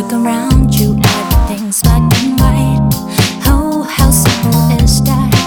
Look around you, everything's black and white. Oh, how simple is that?